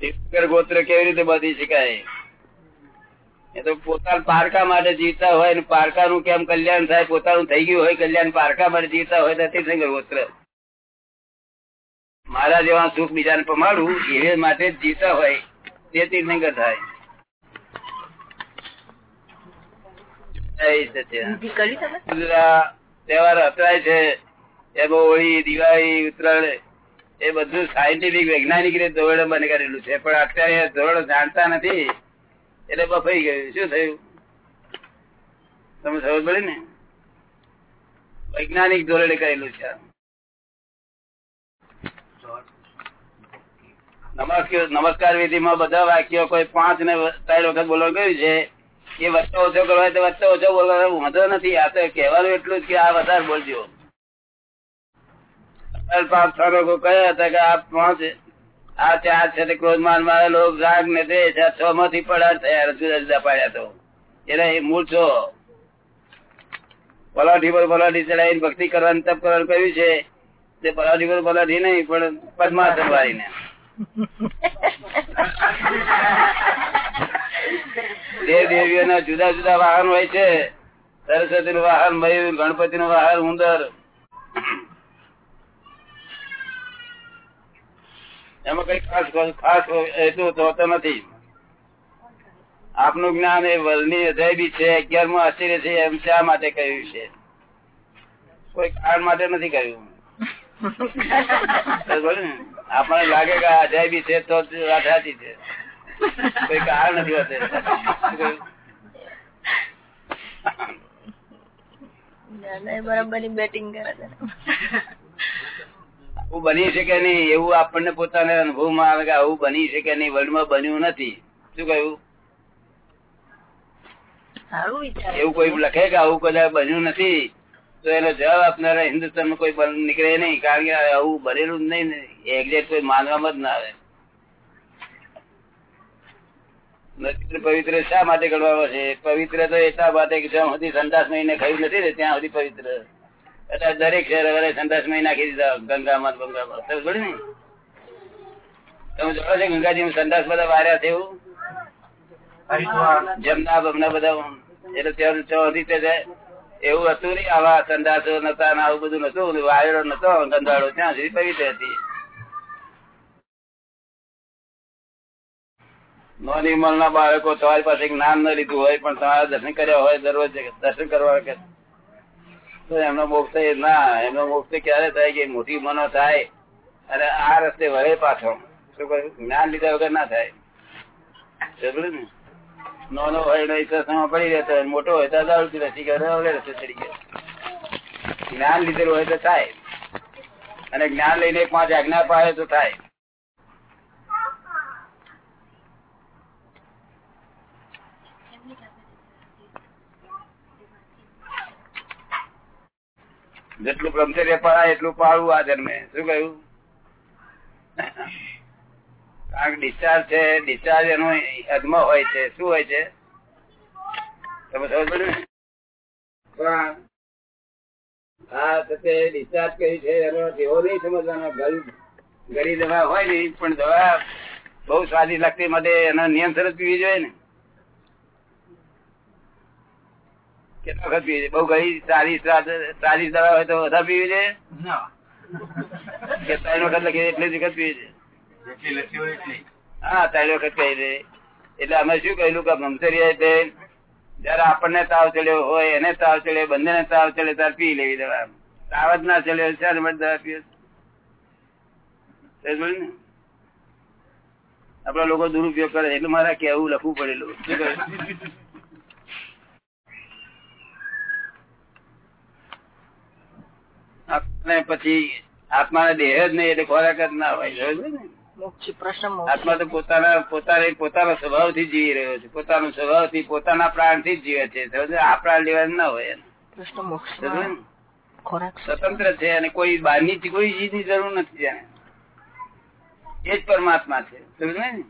તીર્થંકર ગોત્ર કેવી રીતે બાંધી શકાય એ તો પોતાના પારકા માટે જીવતા હોય ને પારકા નું કેમ કલ્યાણ થાય? પોતાનું થઈ ગયું હોય કલ્યાણ પારકા માટે જીવતા હોય નથી ગોત્ર. મારા જેવા સુખ બીજાને પમાડું એ માટે જીવતા હોય તે તીર્થંકર થાય. તહેવાર અથડાય છે. એમાં હોળી દિવાળી ઉત્તરાયણ એ બધું સાયન્ટિફિક વૈજ્ઞાનિક રીતે ધોરણે બને કરેલું છે, પણ અત્યારે ધોરણ જાણતા નથી. એટલે બફાઈ ગયું. શું થયું? તમે સમજ પડી ને? વૈજ્ઞાનિક ધોરણે કરેલું છે. નમસ્કાર વિધિમાં બધા વાક્યો કોઈ પાંચ ને ત્રણ વખત બોલવાનું કહ્યું છે. એ વચ્ચે ઓછો કરવા તો વચ્ચે ઓછો બોલવાનો વાંધો નથી. આ તો કહેવાનું એટલું જ કે આ વધારે બોલજો. અલ પાંચ છ લોકો કયા હતા કે આ પાંચ આ ચાર છે, તે ક્રોધ માન મારે લોક રાગ ને આ છ માંથી પડાર થયા જુદા જુદા પાડ્યા તો. એટલે એ મૂળ છો. પલાઠી પર પલાઠી ચડાવીને ભક્તિ કરવાનું, તપ કરવાનું કહ્યું છે. તે પલાઠી પર પલાઠી નહીં, પણ પદ્માસન વાળીને. દેવ દેવીઓના જુદા જુદા વાહન હોય છે. સરસ્વતી નું વાહન, મયુર ગણપતિ નું વાહન, ઉંદર. એમાં કઈ ખાસ ખાસ એટલું હોતો નથી. આપનું જ્ઞાન એ વર્ણની બી છે, અગિયારમાં આશ્ચર્ય છે, એમ શા માટે કહ્યું છે? કોઈ કારણ માટે નથી કહ્યું. આપણને લાગે કે આ બી છે, તો વાત સાચી છે. કોઈ કારણ નથી હોતું. બરાબર બેટિંગ કરે આવું બની શકે નહીં એવું આપણને પોતાના અનુભવમાં આવે કે આવું બની શકે નહીં વર્લ્ડમાં બન્યું નથી. શું કહ્યું? એવું કોઈ લખે કે આવું કદાચ બન્યું નથી? તો એનો જવાબ આપનારા હિન્દુસ્તાનમાં કોઈ નીકળે નહીં કારણ કે આવું બનેલું જ નહીં એક્ઝેક્ટ કોઈ માનવામાં જ ના આવે. પવિત્ર શા માટે ગણવામાં છે? પવિત્ર તો એટલા માટે કે જ્યાં સુધી સંદાસ મહિને ખાઈ નથી ને ત્યાં સુધી પવિત્ર. એટલે દરેક શહેર હવે સંદાસ મહી નાખી દીધા. ગંગામાં ગંગામાં સમજ ને? તમે જોડો છો ગંગાજી સંદાસ બધા વાર્યા થયું જમના બમના બધા એટલે ત્યાં ચોથી એવું હતું નહીં આવા સંદાસો નતા આવું બધું નતું વાયરો નતો ગંધાળો ત્યાં સુધી પવિત્ર હતી. નોની ના બાળકો તમારી પાસે જ્ઞાન ન લીધું હોય પણ તમારા દર્શન કર્યા હોય દરરોજ દર્શન કરવા કે તો એમનો મોક્ષ ના, એમનો મોક્ષ ક્યારે થાય કે મોટી મનો થાય? અને આ રસ્તે વળે પાછો. જ્ઞાન લીધા વગર ના થાય. ને? નાનો હોય ને સત્સંગમાં પડી રહેતો મોટો હોય તો દારૂ પીને શીખે તો રસ્તે ચડી ગયો. જ્ઞાન લીધેલું હોય તો થાય. અને જ્ઞાન લઈને પાંચ આજ્ઞા પાડે તો થાય. જેટલું બ્રહ્મચર્ય પડાય, એટલું પાડવું આ જન્મે. શું કહ્યું? કારણ ડિસ્ચાર્જ છે ડિસ્ચાર્જ એનો અધમ હોય છે. શું હોય છે? તમે સમજ હા તો તે ડિસ્ચાર્જ કર્યું છે, એનો એવો નહીં સમજવાનો. ગરીબ દવા હોય નહીં, પણ દવા બહુ સ્વાદી લાગતી માટે એનો નિયંત્રણ પીવી જોઈએ ને. કેટલા વખત પીવી બહુ ઘણી સારી સારી દવા હોય તો વધારે પીવી છે? કે ત્રણ વખત લખી એટલી જ વખત પીવી જોઈએ હા ત્રણ વખત કહી દે એટલે અમે શું કહેલું કે બ્રહ્મચર્ય એટલે જયારે આપણને તાવ ચડ્યો હોય એને તાવ ચડ્યો બંને ને તાવ ચડે ત્યારે પી લેવી દવા. તાવ જ ના ચડ્યો ચાર માટે દવા પીએ ને? આપડા લોકો દુરુપયોગ કરે એટલે મારે કેવું લખવું પડેલું. આપણે પછી આત્મા દેહ જ નહીં એટલે ખોરાક જ ના હોય. ને? આત્મા તો પોતાના પોતાને પોતાના સ્વભાવથી જીવી રહ્યો છે. પોતાના સ્વભાવથી પોતાના પ્રાણથી જીવે છે. આ પ્રાણ લેવાનું ના હોય ને? સ્વતંત્ર છે અને કોઈ બહારની કોઈ ચીજની જરૂર નથી જાણે એ જ પરમાત્મા છે. સમજ ને?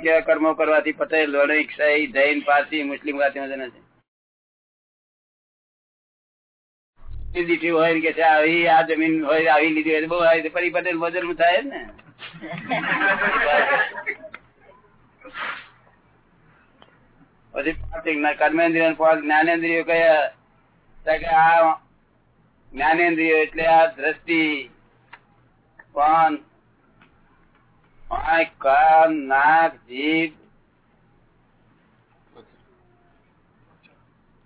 કેવા કર્મો કરવાથી પટેલ વણિક શાહી જૈન, પારસી, મુસ્લિમ જાતિ નથી લીધી હોય કે છે, આવી, આ જમીન હોય, આવી લીધી હોય બહુ આવી ફરી પટેલ વજન થાય ને. પછી કર્મેન્દ્રિય પાંચ કયા કે આ જ્ઞાનેન્દ્રિયો એટલે આ દ્રષ્ટિ પાન આંખ કાન નાક જીભ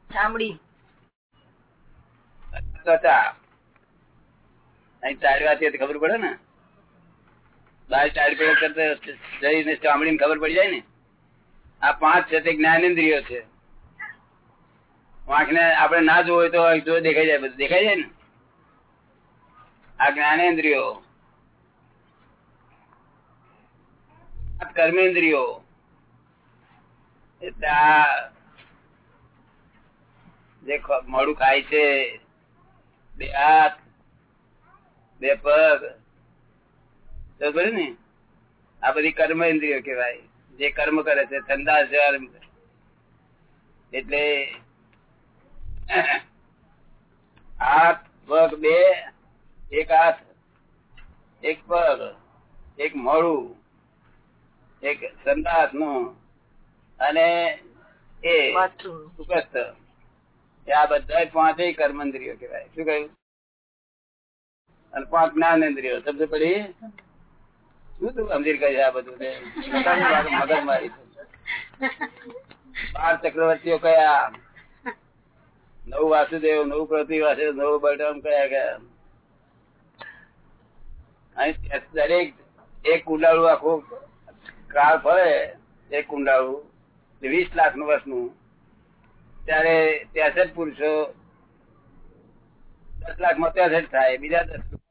ચામડી ત્વચા અહીં ચાલવાથી ખબર પડે ને? બાર ચાડી પડે કરતા જઈને ચામડી ખબર પડી જાય ને. આ પાંચ છે તે જ્ઞાનેન્દ્રિયો છે. આંખને આપણે ના જોવું હોય તો જો દેખાઈ જાય બધું દેખાઈ જાય ને? આ જ્ઞાનેન્દ્રિયો આ કર્મેન્દ્રિયો એટલે આ જે મોડું ખાય છે. બે હાથ, બે પગ. ને? આ બધી કર્મ ઇન્દ્રિયો કેવાય જે કર્મ કરે છે, ધંધા, જળ. એટલે હાથ, પગ બે, એક હાથ, એક પગ, એક મોડું એક સંદાસનું અને એ સુખસ્થ. આ બધા પાંચે કર્મેન્દ્રિયો કહેવાય. શું કહ્યું? અને પાંચ જ્ઞાનેન્દ્રિયો. શબ્દ પડી શું તું સમજી કહે આ બધું મગજ મારી બાર ચક્રવર્તીઓ કયા? નવ વાસુદેવ નવ પ્રતિ વાસુદેવ નવ બલરામ કયા કયા દરેક એક કુંડાળું આખું કાળ ફરે એક કુંડાળું વીસ લાખનું વર્ષનું ત્યારે ત્યાસઠ પુરુષો દસ લાખમાં ત્યાસઠ થાય, બીજા દસ